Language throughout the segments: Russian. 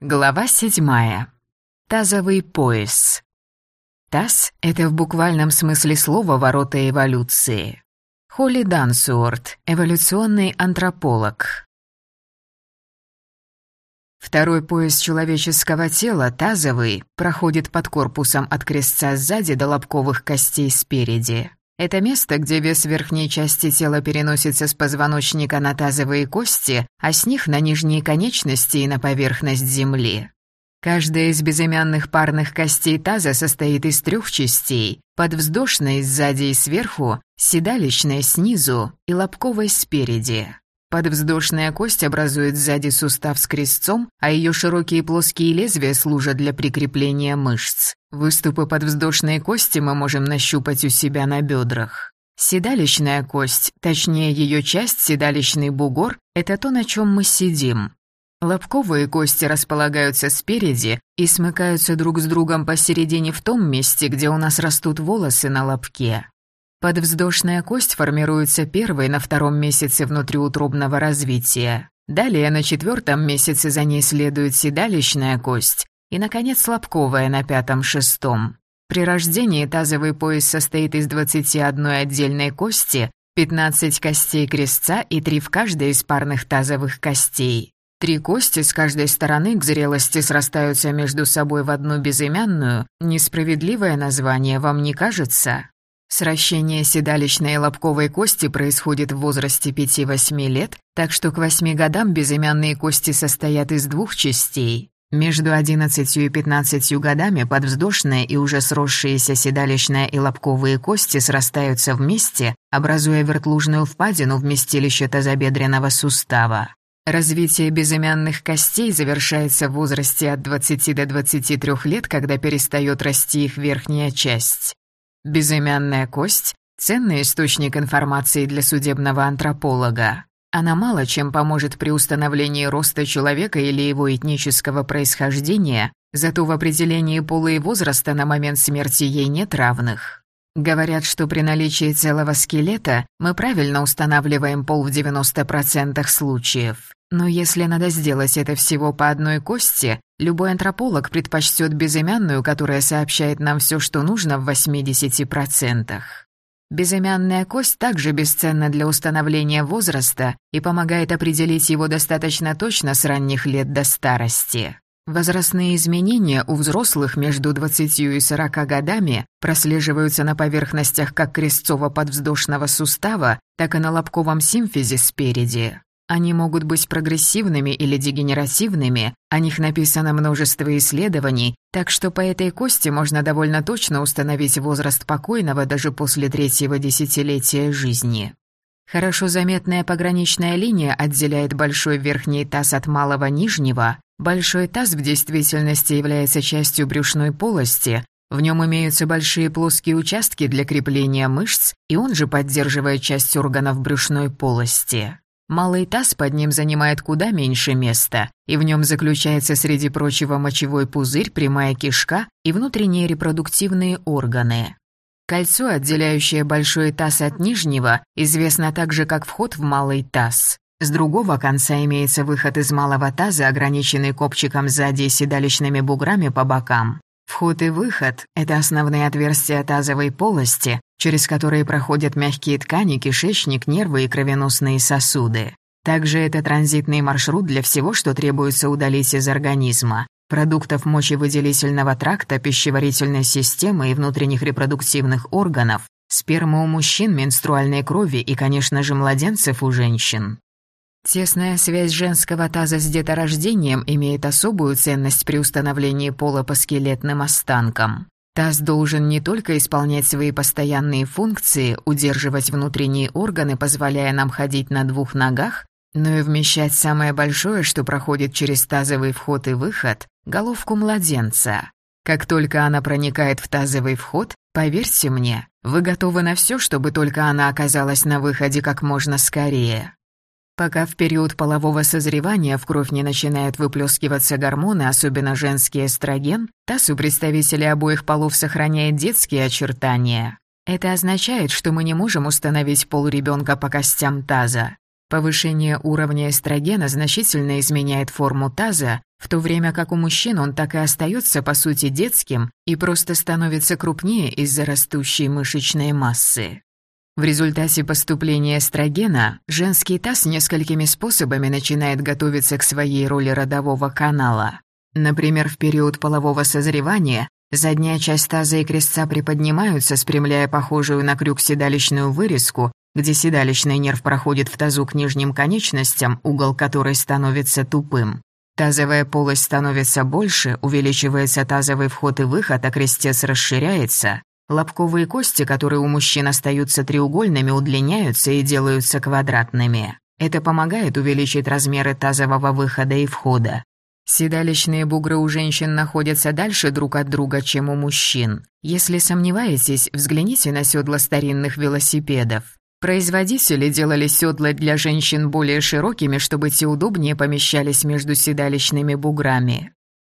Глава седьмая. Тазовый пояс. Таз — это в буквальном смысле слова ворота эволюции. Холли Дансуорт, эволюционный антрополог. Второй пояс человеческого тела, тазовый, проходит под корпусом от крестца сзади до лобковых костей спереди. Это место, где вес верхней части тела переносится с позвоночника на тазовые кости, а с них на нижние конечности и на поверхность земли. Каждая из безымянных парных костей таза состоит из трех частей – подвздошной сзади и сверху, седалищной снизу и лобковой спереди. Подвздошная кость образует сзади сустав с крестцом, а ее широкие плоские лезвия служат для прикрепления мышц. Выступы подвздошной кости мы можем нащупать у себя на бедрах. Седалищная кость, точнее ее часть, седалищный бугор, это то, на чем мы сидим. Лобковые кости располагаются спереди и смыкаются друг с другом посередине в том месте, где у нас растут волосы на лобке. Подвздошная кость формируется первой на втором месяце внутриутробного развития. Далее на четвертом месяце за ней следует седалищная кость и, наконец, лобковая на пятом-шестом. При рождении тазовый пояс состоит из 21 отдельной кости, 15 костей крестца и 3 в каждой из парных тазовых костей. Три кости с каждой стороны к зрелости срастаются между собой в одну безымянную. Несправедливое название вам не кажется? Сращение седалищной и лобковой кости происходит в возрасте 5-8 лет, так что к 8 годам безымянные кости состоят из двух частей. Между 11 и 15 годами подвздошная и уже сросшиеся седалищная и лобковые кости срастаются вместе, образуя вертлужную впадину вместилища тазобедренного сустава. Развитие безымянных костей завершается в возрасте от 20 до 23 лет, когда перестает расти их верхняя часть. Безымянная кость – ценный источник информации для судебного антрополога. Она мало чем поможет при установлении роста человека или его этнического происхождения, зато в определении пола и возраста на момент смерти ей нет равных. Говорят, что при наличии целого скелета мы правильно устанавливаем пол в 90% случаев. Но если надо сделать это всего по одной кости, любой антрополог предпочтет безымянную, которая сообщает нам все, что нужно в 80%. Безымянная кость также бесценна для установления возраста и помогает определить его достаточно точно с ранних лет до старости. Возрастные изменения у взрослых между 20 и 40 годами прослеживаются на поверхностях как крестцово-подвздошного сустава, так и на лобковом симфизе спереди. Они могут быть прогрессивными или дегенеративными, о них написано множество исследований, так что по этой кости можно довольно точно установить возраст покойного даже после третьего десятилетия жизни. Хорошо заметная пограничная линия отделяет большой верхний таз от малого нижнего. Большой таз в действительности является частью брюшной полости, в нем имеются большие плоские участки для крепления мышц, и он же поддерживает часть органов брюшной полости. Малый таз под ним занимает куда меньше места, и в нем заключается, среди прочего, мочевой пузырь, прямая кишка и внутренние репродуктивные органы. Кольцо, отделяющее большой таз от нижнего, известно также как вход в малый таз. С другого конца имеется выход из малого таза, ограниченный копчиком сзади и седалищными буграми по бокам. Вход и выход – это основные отверстия тазовой полости, через которые проходят мягкие ткани, кишечник, нервы и кровеносные сосуды. Также это транзитный маршрут для всего, что требуется удалить из организма. Продуктов мочевыделительного тракта, пищеварительной системы и внутренних репродуктивных органов, спермы у мужчин, менструальной крови и, конечно же, младенцев у женщин. Тесная связь женского таза с деторождением имеет особую ценность при установлении пола по скелетным останкам. Таз должен не только исполнять свои постоянные функции, удерживать внутренние органы, позволяя нам ходить на двух ногах, но и вмещать самое большое, что проходит через тазовый вход и выход – головку младенца. Как только она проникает в тазовый вход, поверьте мне, вы готовы на все, чтобы только она оказалась на выходе как можно скорее. Пока в период полового созревания в кровь не начинают выплескиваться гормоны, особенно женский эстроген, таз у представителей обоих полов сохраняет детские очертания. Это означает, что мы не можем установить пол ребенка по костям таза. Повышение уровня эстрогена значительно изменяет форму таза, в то время как у мужчин он так и остается по сути детским и просто становится крупнее из-за растущей мышечной массы. В результате поступления эстрогена женский таз несколькими способами начинает готовиться к своей роли родового канала. Например, в период полового созревания задняя часть таза и крестца приподнимаются, спрямляя похожую на крюк седалищную вырезку, где седалищный нерв проходит в тазу к нижним конечностям, угол которой становится тупым. Тазовая полость становится больше, увеличивается тазовый вход и выход, а крестец расширяется. Лобковые кости, которые у мужчин остаются треугольными, удлиняются и делаются квадратными. Это помогает увеличить размеры тазового выхода и входа. Седалищные бугры у женщин находятся дальше друг от друга, чем у мужчин. Если сомневаетесь, взгляните на седла старинных велосипедов. Производители делали седла для женщин более широкими, чтобы те удобнее помещались между седалищными буграми.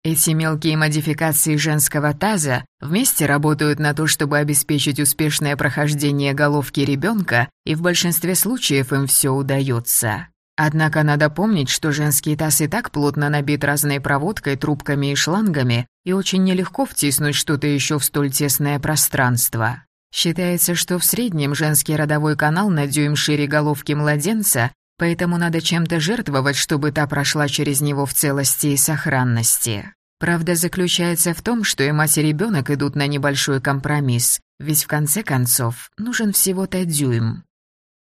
Эти мелкие модификации женского таза вместе работают на то, чтобы обеспечить успешное прохождение головки ребенка, и в большинстве случаев им все удается. Однако надо помнить, что женский таз и так плотно набит разной проводкой, трубками и шлангами, и очень нелегко втиснуть что-то еще в столь тесное пространство. Считается, что в среднем женский родовой канал на дюйм шире головки младенца, поэтому надо чем-то жертвовать, чтобы та прошла через него в целости и сохранности. Правда заключается в том, что и мать и ребенок идут на небольшой компромисс, ведь в конце концов нужен всего-то дюйм.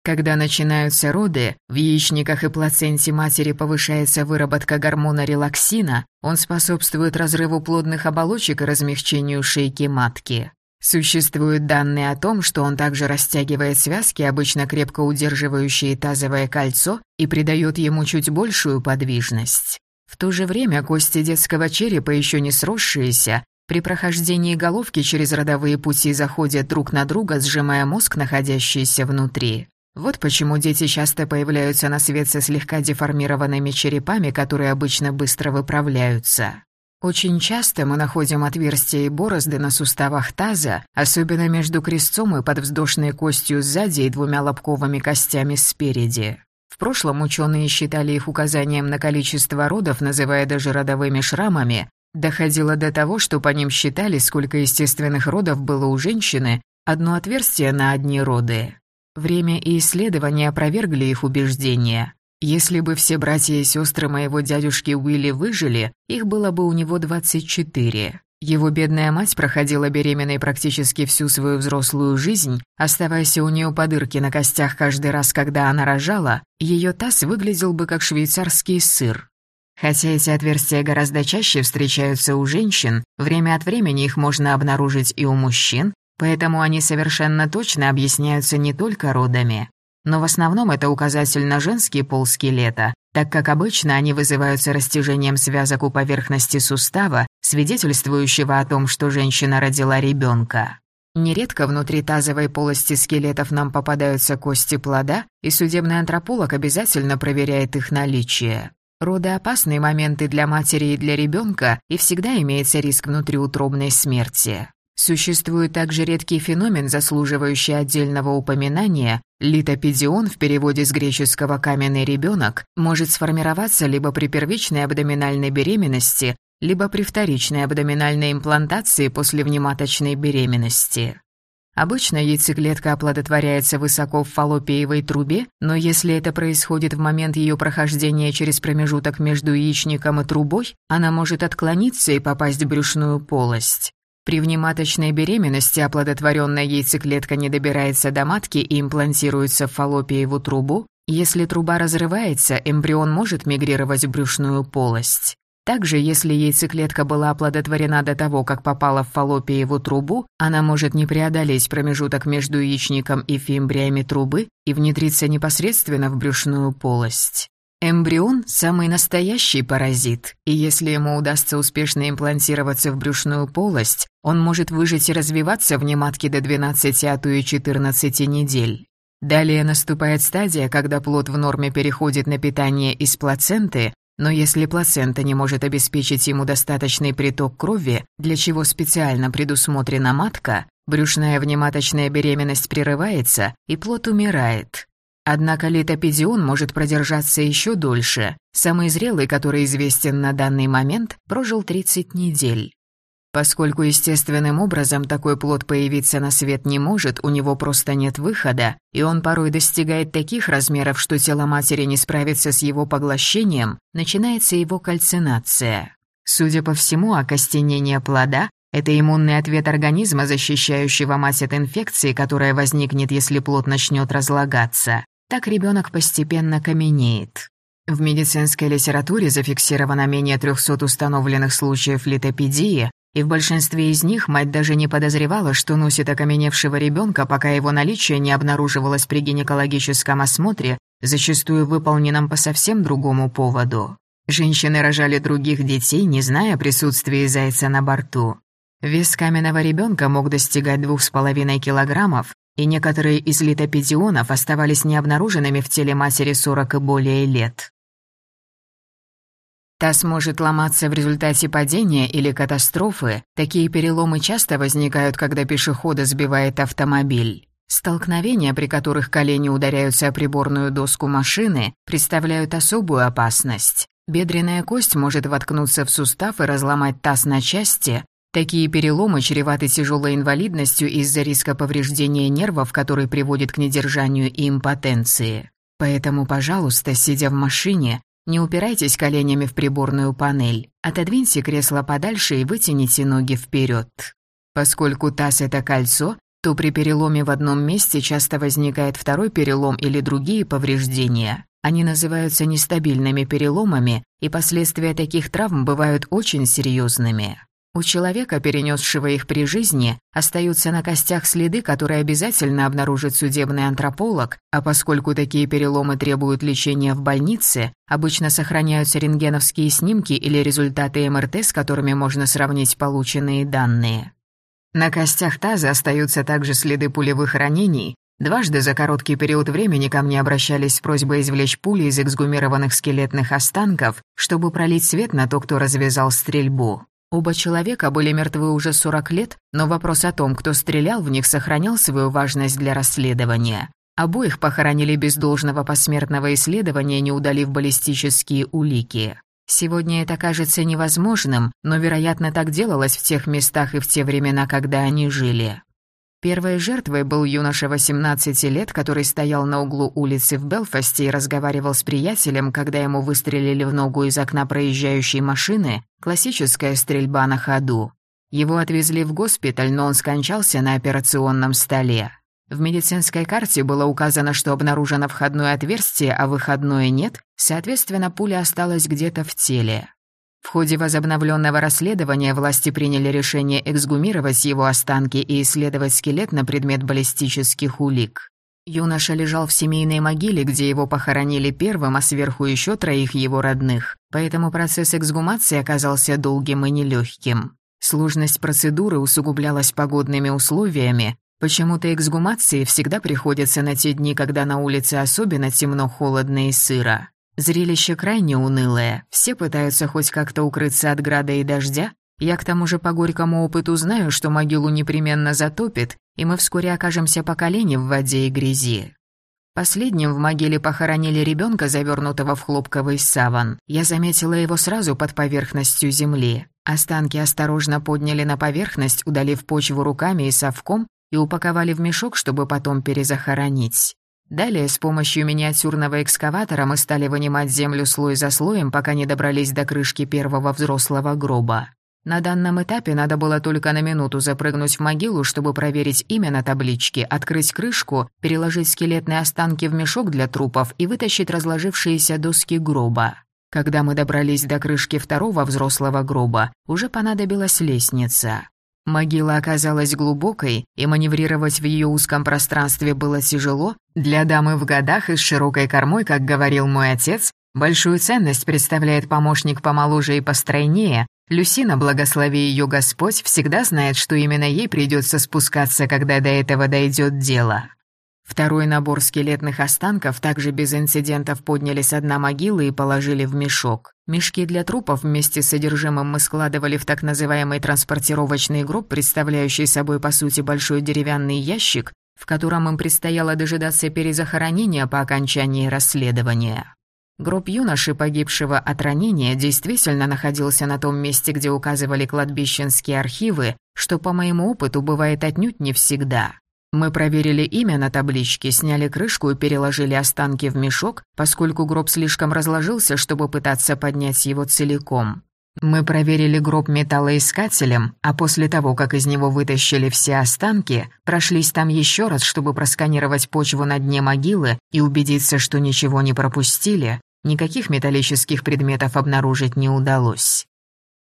Когда начинаются роды, в яичниках и плаценте матери повышается выработка гормона релаксина, он способствует разрыву плодных оболочек и размягчению шейки матки. Существуют данные о том, что он также растягивает связки, обычно крепко удерживающие тазовое кольцо, и придает ему чуть большую подвижность. В то же время кости детского черепа, еще не сросшиеся, при прохождении головки через родовые пути заходят друг на друга, сжимая мозг, находящийся внутри. Вот почему дети часто появляются на свет со слегка деформированными черепами, которые обычно быстро выправляются. Очень часто мы находим отверстия и борозды на суставах таза, особенно между крестцом и подвздошной костью сзади и двумя лобковыми костями спереди. В прошлом ученые считали их указанием на количество родов, называя даже родовыми шрамами. Доходило до того, что по ним считали, сколько естественных родов было у женщины, одно отверстие на одни роды. Время и исследования опровергли их убеждения. Если бы все братья и сестры моего дядюшки Уилли выжили, их было бы у него 24. Его бедная мать проходила беременной практически всю свою взрослую жизнь, оставаясь у нее по дырке на костях каждый раз, когда она рожала, ее таз выглядел бы как швейцарский сыр. Хотя эти отверстия гораздо чаще встречаются у женщин, время от времени их можно обнаружить и у мужчин, поэтому они совершенно точно объясняются не только родами. Но в основном это указатель на женский пол скелета, так как обычно они вызываются растяжением связок у поверхности сустава, свидетельствующего о том, что женщина родила ребенка. Нередко внутри тазовой полости скелетов нам попадаются кости плода, и судебный антрополог обязательно проверяет их наличие. Роды – опасные моменты для матери и для ребенка, и всегда имеется риск внутриутробной смерти. Существует также редкий феномен, заслуживающий отдельного упоминания. Литопедион в переводе с греческого «каменный ребенок» может сформироваться либо при первичной абдоминальной беременности, либо при вторичной абдоминальной имплантации после внематочной беременности. Обычно яйцеклетка оплодотворяется высоко в фаллопиевой трубе, но если это происходит в момент ее прохождения через промежуток между яичником и трубой, она может отклониться и попасть в брюшную полость. При внематочной беременности оплодотворенная яйцеклетка не добирается до матки и имплантируется в фаллопиеву трубу. Если труба разрывается, эмбрион может мигрировать в брюшную полость. Также, если яйцеклетка была оплодотворена до того, как попала в фаллопиеву трубу, она может не преодолеть промежуток между яичником и фимбриями трубы и внедриться непосредственно в брюшную полость. Эмбрион – самый настоящий паразит, и если ему удастся успешно имплантироваться в брюшную полость, он может выжить и развиваться в нематке до 12, а то и 14 недель. Далее наступает стадия, когда плод в норме переходит на питание из плаценты, но если плацента не может обеспечить ему достаточный приток крови, для чего специально предусмотрена матка, брюшная внематочная беременность прерывается, и плод умирает. Однако литопедион может продержаться еще дольше. Самый зрелый, который известен на данный момент, прожил 30 недель. Поскольку естественным образом такой плод появиться на свет не может, у него просто нет выхода, и он порой достигает таких размеров, что тело матери не справится с его поглощением, начинается его кальцинация. Судя по всему, окостенение плода – это иммунный ответ организма, защищающего мать от инфекции, которая возникнет, если плод начнет разлагаться. Так ребенок постепенно каменеет. В медицинской литературе зафиксировано менее 300 установленных случаев литопедии, и в большинстве из них мать даже не подозревала, что носит окаменевшего ребенка, пока его наличие не обнаруживалось при гинекологическом осмотре, зачастую выполненном по совсем другому поводу. Женщины рожали других детей, не зная о присутствии зайца на борту. Вес каменного ребенка мог достигать двух с половиной килограммов, и некоторые из литопедионов оставались необнаруженными в теле матери 40 и более лет. Таз может ломаться в результате падения или катастрофы. Такие переломы часто возникают, когда пешехода сбивает автомобиль. Столкновения, при которых колени ударяются о приборную доску машины, представляют особую опасность. Бедренная кость может воткнуться в сустав и разломать таз на части. Такие переломы чреваты тяжелой инвалидностью из-за риска повреждения нервов, который приводит к недержанию и импотенции. Поэтому, пожалуйста, сидя в машине, не упирайтесь коленями в приборную панель. Отодвиньте кресло подальше и вытяните ноги вперед. Поскольку таз – это кольцо, то при переломе в одном месте часто возникает второй перелом или другие повреждения. Они называются нестабильными переломами, и последствия таких травм бывают очень серьезными. У человека, перенесшего их при жизни, остаются на костях следы, которые обязательно обнаружит судебный антрополог, а поскольку такие переломы требуют лечения в больнице, обычно сохраняются рентгеновские снимки или результаты МРТ, с которыми можно сравнить полученные данные. На костях таза остаются также следы пулевых ранений. Дважды за короткий период времени ко мне обращались с просьбой извлечь пули из эксгумированных скелетных останков, чтобы пролить свет на то, кто развязал стрельбу. Оба человека были мертвы уже 40 лет, но вопрос о том, кто стрелял в них, сохранял свою важность для расследования. Обоих похоронили без должного посмертного исследования, не удалив баллистические улики. Сегодня это кажется невозможным, но, вероятно, так делалось в тех местах и в те времена, когда они жили. Первой жертвой был юноша 18 лет, который стоял на углу улицы в Белфасте и разговаривал с приятелем, когда ему выстрелили в ногу из окна проезжающей машины, классическая стрельба на ходу. Его отвезли в госпиталь, но он скончался на операционном столе. В медицинской карте было указано, что обнаружено входное отверстие, а выходное нет, соответственно, пуля осталась где-то в теле. В ходе возобновленного расследования власти приняли решение эксгумировать его останки и исследовать скелет на предмет баллистических улик. Юноша лежал в семейной могиле, где его похоронили первым, а сверху еще троих его родных, поэтому процесс эксгумации оказался долгим и нелегким. Сложность процедуры усугублялась погодными условиями, почему-то эксгумации всегда приходятся на те дни, когда на улице особенно темно, холодно и сыро. Зрелище крайне унылое, все пытаются хоть как-то укрыться от града и дождя. Я к тому же по горькому опыту знаю, что могилу непременно затопит, и мы вскоре окажемся по колени в воде и грязи. Последним в могиле похоронили ребенка, завернутого в хлопковый саван. Я заметила его сразу под поверхностью земли. Останки осторожно подняли на поверхность, удалив почву руками и совком, и упаковали в мешок, чтобы потом перезахоронить. Далее с помощью миниатюрного экскаватора мы стали вынимать землю слой за слоем, пока не добрались до крышки первого взрослого гроба. На данном этапе надо было только на минуту запрыгнуть в могилу, чтобы проверить имя на табличке, открыть крышку, переложить скелетные останки в мешок для трупов и вытащить разложившиеся доски гроба. Когда мы добрались до крышки второго взрослого гроба, уже понадобилась лестница. Могила оказалась глубокой, и маневрировать в ее узком пространстве было тяжело. Для дамы в годах и с широкой кормой, как говорил мой отец, большую ценность представляет помощник помоложе и постройнее. Люсина, благослови ее Господь, всегда знает, что именно ей придется спускаться, когда до этого дойдет дело. Второй набор скелетных останков также без инцидентов подняли с дна могилы и положили в мешок. Мешки для трупов вместе с содержимым мы складывали в так называемый транспортировочный гроб, представляющий собой по сути большой деревянный ящик, в котором им предстояло дожидаться перезахоронения по окончании расследования. Гроб юноши, погибшего от ранения, действительно находился на том месте, где указывали кладбищенские архивы, что, по моему опыту, бывает отнюдь не всегда. Мы проверили имя на табличке, сняли крышку и переложили останки в мешок, поскольку гроб слишком разложился, чтобы пытаться поднять его целиком. Мы проверили гроб металлоискателем, а после того, как из него вытащили все останки, прошлись там еще раз, чтобы просканировать почву на дне могилы и убедиться, что ничего не пропустили, никаких металлических предметов обнаружить не удалось.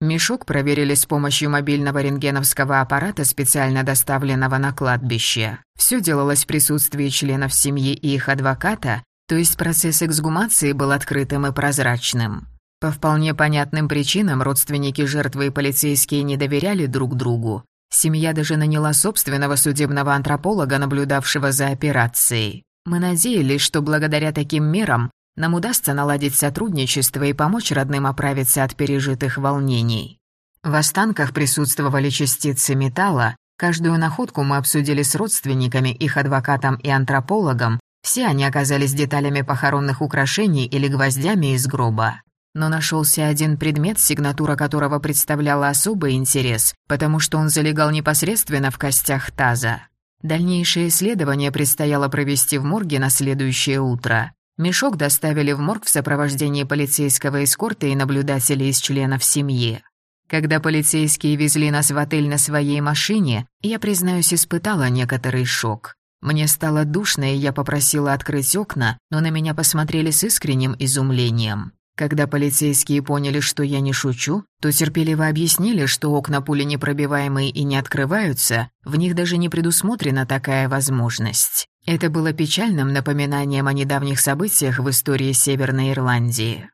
Мешок проверили с помощью мобильного рентгеновского аппарата, специально доставленного на кладбище. Все делалось в присутствии членов семьи и их адвоката, то есть процесс эксгумации был открытым и прозрачным. По вполне понятным причинам родственники жертвы и полицейские не доверяли друг другу. Семья даже наняла собственного судебного антрополога, наблюдавшего за операцией. Мы надеялись, что благодаря таким мерам нам удастся наладить сотрудничество и помочь родным оправиться от пережитых волнений. В останках присутствовали частицы металла, каждую находку мы обсудили с родственниками, их адвокатом и антропологом, все они оказались деталями похоронных украшений или гвоздями из гроба. Но нашелся один предмет, сигнатура которого представляла особый интерес, потому что он залегал непосредственно в костях таза. Дальнейшее исследование предстояло провести в морге на следующее утро. Мешок доставили в морг в сопровождении полицейского эскорта и наблюдателей из членов семьи. Когда полицейские везли нас в отель на своей машине, я, признаюсь, испытала некоторый шок. Мне стало душно, и я попросила открыть окна, но на меня посмотрели с искренним изумлением. Когда полицейские поняли, что я не шучу, то терпеливо объяснили, что окна пули непробиваемые и не открываются, в них даже не предусмотрена такая возможность. Это было печальным напоминанием о недавних событиях в истории Северной Ирландии.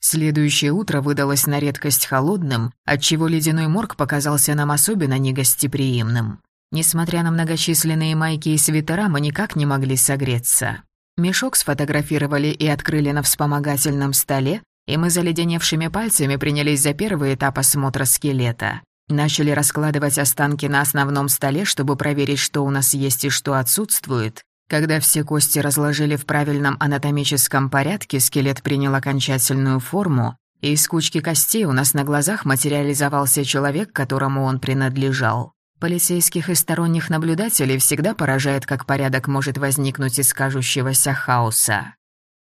Следующее утро выдалось на редкость холодным, отчего ледяной морг показался нам особенно негостеприимным. Несмотря на многочисленные майки и свитера, мы никак не могли согреться. Мешок сфотографировали и открыли на вспомогательном столе, и мы заледеневшими пальцами принялись за первый этап осмотра скелета. Начали раскладывать останки на основном столе, чтобы проверить, что у нас есть и что отсутствует. Когда все кости разложили в правильном анатомическом порядке, скелет принял окончательную форму, и из кучки костей у нас на глазах материализовался человек, которому он принадлежал. Полицейских и сторонних наблюдателей всегда поражает, как порядок может возникнуть из кажущегося хаоса.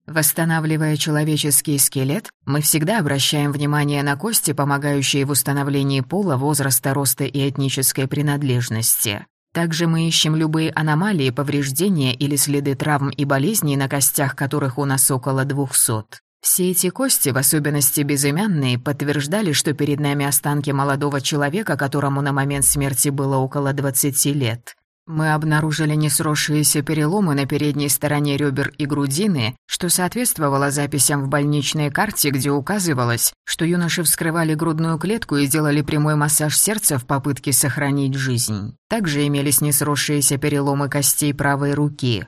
Восстанавливая человеческий скелет, мы всегда обращаем внимание на кости, помогающие в установлении пола, возраста, роста и этнической принадлежности. Также мы ищем любые аномалии, повреждения или следы травм и болезней, на костях которых у нас около двухсот. Все эти кости, в особенности безымянные, подтверждали, что перед нами останки молодого человека, которому на момент смерти было около 20 лет. Мы обнаружили несросшиеся переломы на передней стороне ребер и грудины, что соответствовало записям в больничной карте, где указывалось, что юноши вскрывали грудную клетку и делали прямой массаж сердца в попытке сохранить жизнь. Также имелись несросшиеся переломы костей правой руки.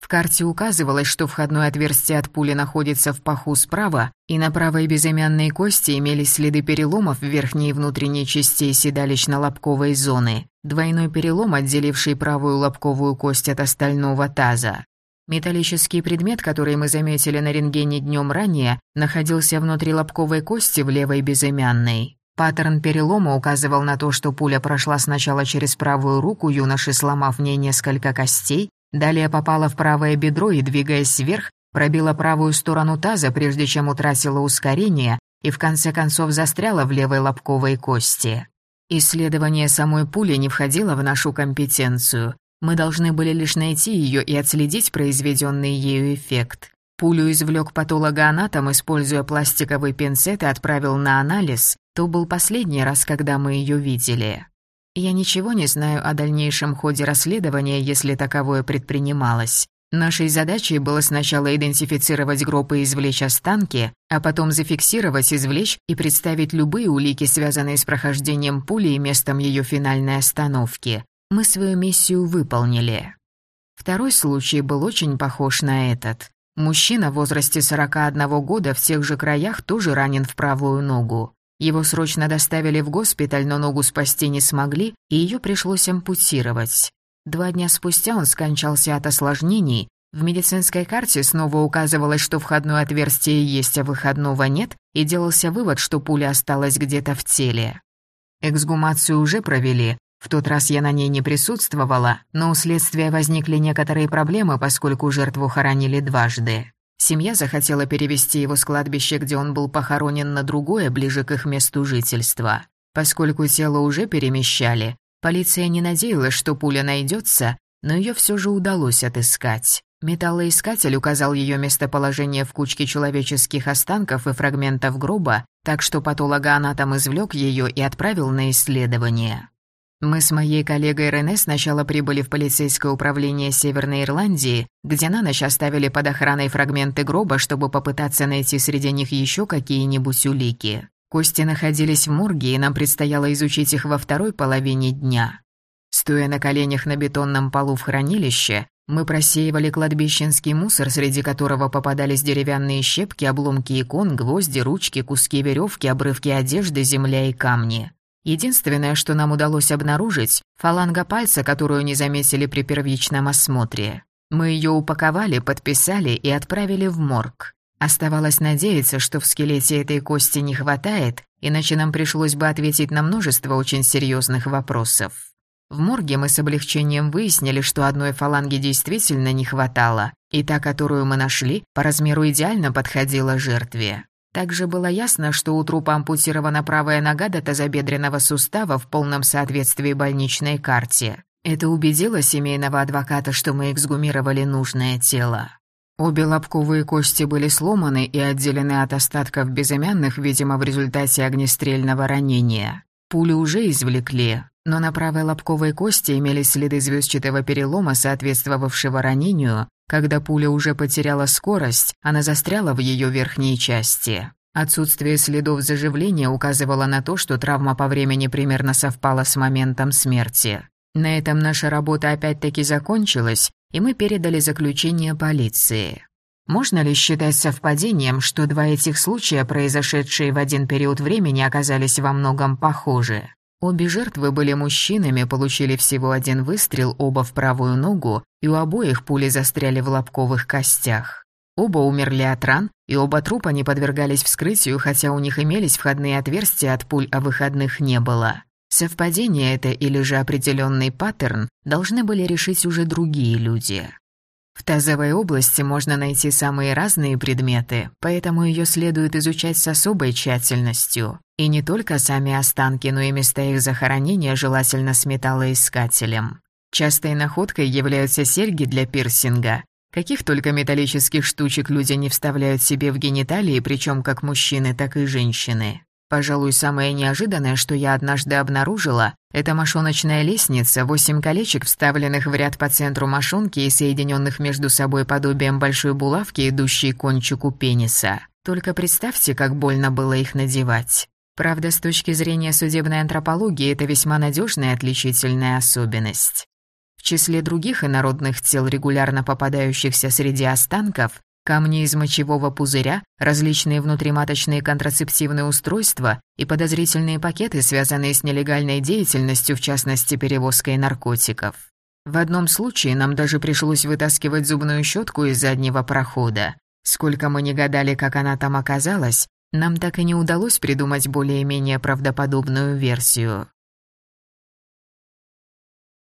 В карте указывалось, что входное отверстие от пули находится в паху справа, и на правой безымянной кости имелись следы переломов в верхней и внутренней частей седалищно-лобковой зоны, двойной перелом, отделивший правую лобковую кость от остального таза. Металлический предмет, который мы заметили на рентгене днем ранее, находился внутри лобковой кости в левой безымянной. Паттерн перелома указывал на то, что пуля прошла сначала через правую руку юноши, сломав в ней несколько костей, Далее попала в правое бедро и, двигаясь вверх, пробила правую сторону таза, прежде чем утратила ускорение и в конце концов застряла в левой лобковой кости. Исследование самой пули не входило в нашу компетенцию. Мы должны были лишь найти ее и отследить произведенный ею эффект. Пулю извлек патологоанатом, используя пластиковый пинцет и отправил на анализ. То был последний раз, когда мы ее видели. Я ничего не знаю о дальнейшем ходе расследования, если таковое предпринималось. Нашей задачей было сначала идентифицировать гроб и извлечь останки, а потом зафиксировать, извлечь и представить любые улики, связанные с прохождением пули и местом ее финальной остановки. Мы свою миссию выполнили. Второй случай был очень похож на этот. Мужчина в возрасте 41 года в тех же краях тоже ранен в правую ногу. Его срочно доставили в госпиталь, но ногу спасти не смогли, и ее пришлось ампутировать. Два дня спустя он скончался от осложнений. В медицинской карте снова указывалось, что входное отверстие есть, а выходного нет, и делался вывод, что пуля осталась где-то в теле. Эксгумацию уже провели. В тот раз я на ней не присутствовала, но у следствия возникли некоторые проблемы, поскольку жертву хоронили дважды. Семья захотела перевести его с кладбища, где он был похоронен, на другое, ближе к их месту жительства. Поскольку тело уже перемещали, полиция не надеялась, что пуля найдется, но ее все же удалось отыскать. Металлоискатель указал ее местоположение в кучке человеческих останков и фрагментов гроба, так что патологоанатом извлек ее и отправил на исследование. Мы с моей коллегой Рене сначала прибыли в полицейское управление Северной Ирландии, где на ночь оставили под охраной фрагменты гроба, чтобы попытаться найти среди них еще какие-нибудь улики. Кости находились в морге, и нам предстояло изучить их во второй половине дня. Стоя на коленях на бетонном полу в хранилище, мы просеивали кладбищенский мусор, среди которого попадались деревянные щепки, обломки икон, гвозди, ручки, куски веревки, обрывки одежды, земля и камни. Единственное, что нам удалось обнаружить – фаланга пальца, которую не заметили при первичном осмотре. Мы ее упаковали, подписали и отправили в морг. Оставалось надеяться, что в скелете этой кости не хватает, иначе нам пришлось бы ответить на множество очень серьезных вопросов. В морге мы с облегчением выяснили, что одной фаланги действительно не хватало, и та, которую мы нашли, по размеру идеально подходила жертве. Также было ясно, что у трупа ампутирована правая нога до тазобедренного сустава в полном соответствии больничной карте. Это убедило семейного адвоката, что мы эксгумировали нужное тело. Обе лобковые кости были сломаны и отделены от остатков безымянных, видимо, в результате огнестрельного ранения. Пулю уже извлекли, но на правой лобковой кости имелись следы звездчатого перелома, соответствовавшего ранению, когда пуля уже потеряла скорость, она застряла в ее верхней части. Отсутствие следов заживления указывало на то, что травма по времени примерно совпала с моментом смерти. На этом наша работа опять-таки закончилась, и мы передали заключение полиции. Можно ли считать совпадением, что два этих случая, произошедшие в один период времени, оказались во многом похожи? Обе жертвы были мужчинами, получили всего один выстрел, оба в правую ногу, и у обоих пули застряли в лобковых костях. Оба умерли от ран, и оба трупа не подвергались вскрытию, хотя у них имелись входные отверстия от пуль, а выходных не было. Совпадение это или же определенный паттерн должны были решить уже другие люди. В тазовой области можно найти самые разные предметы, поэтому ее следует изучать с особой тщательностью. И не только сами останки, но и места их захоронения желательно с металлоискателем. Частой находкой являются серьги для пирсинга. Каких только металлических штучек люди не вставляют себе в гениталии, причем как мужчины, так и женщины. Пожалуй, самое неожиданное, что я однажды обнаружила, это мошоночная лестница, восемь колечек, вставленных в ряд по центру мошонки и соединенных между собой подобием большой булавки, идущей к кончику пениса. Только представьте, как больно было их надевать. Правда, с точки зрения судебной антропологии, это весьма надежная отличительная особенность. В числе других инородных тел, регулярно попадающихся среди останков, камни из мочевого пузыря, различные внутриматочные контрацептивные устройства и подозрительные пакеты, связанные с нелегальной деятельностью, в частности, перевозкой наркотиков. В одном случае нам даже пришлось вытаскивать зубную щетку из заднего прохода. Сколько мы не гадали, как она там оказалась, нам так и не удалось придумать более-менее правдоподобную версию.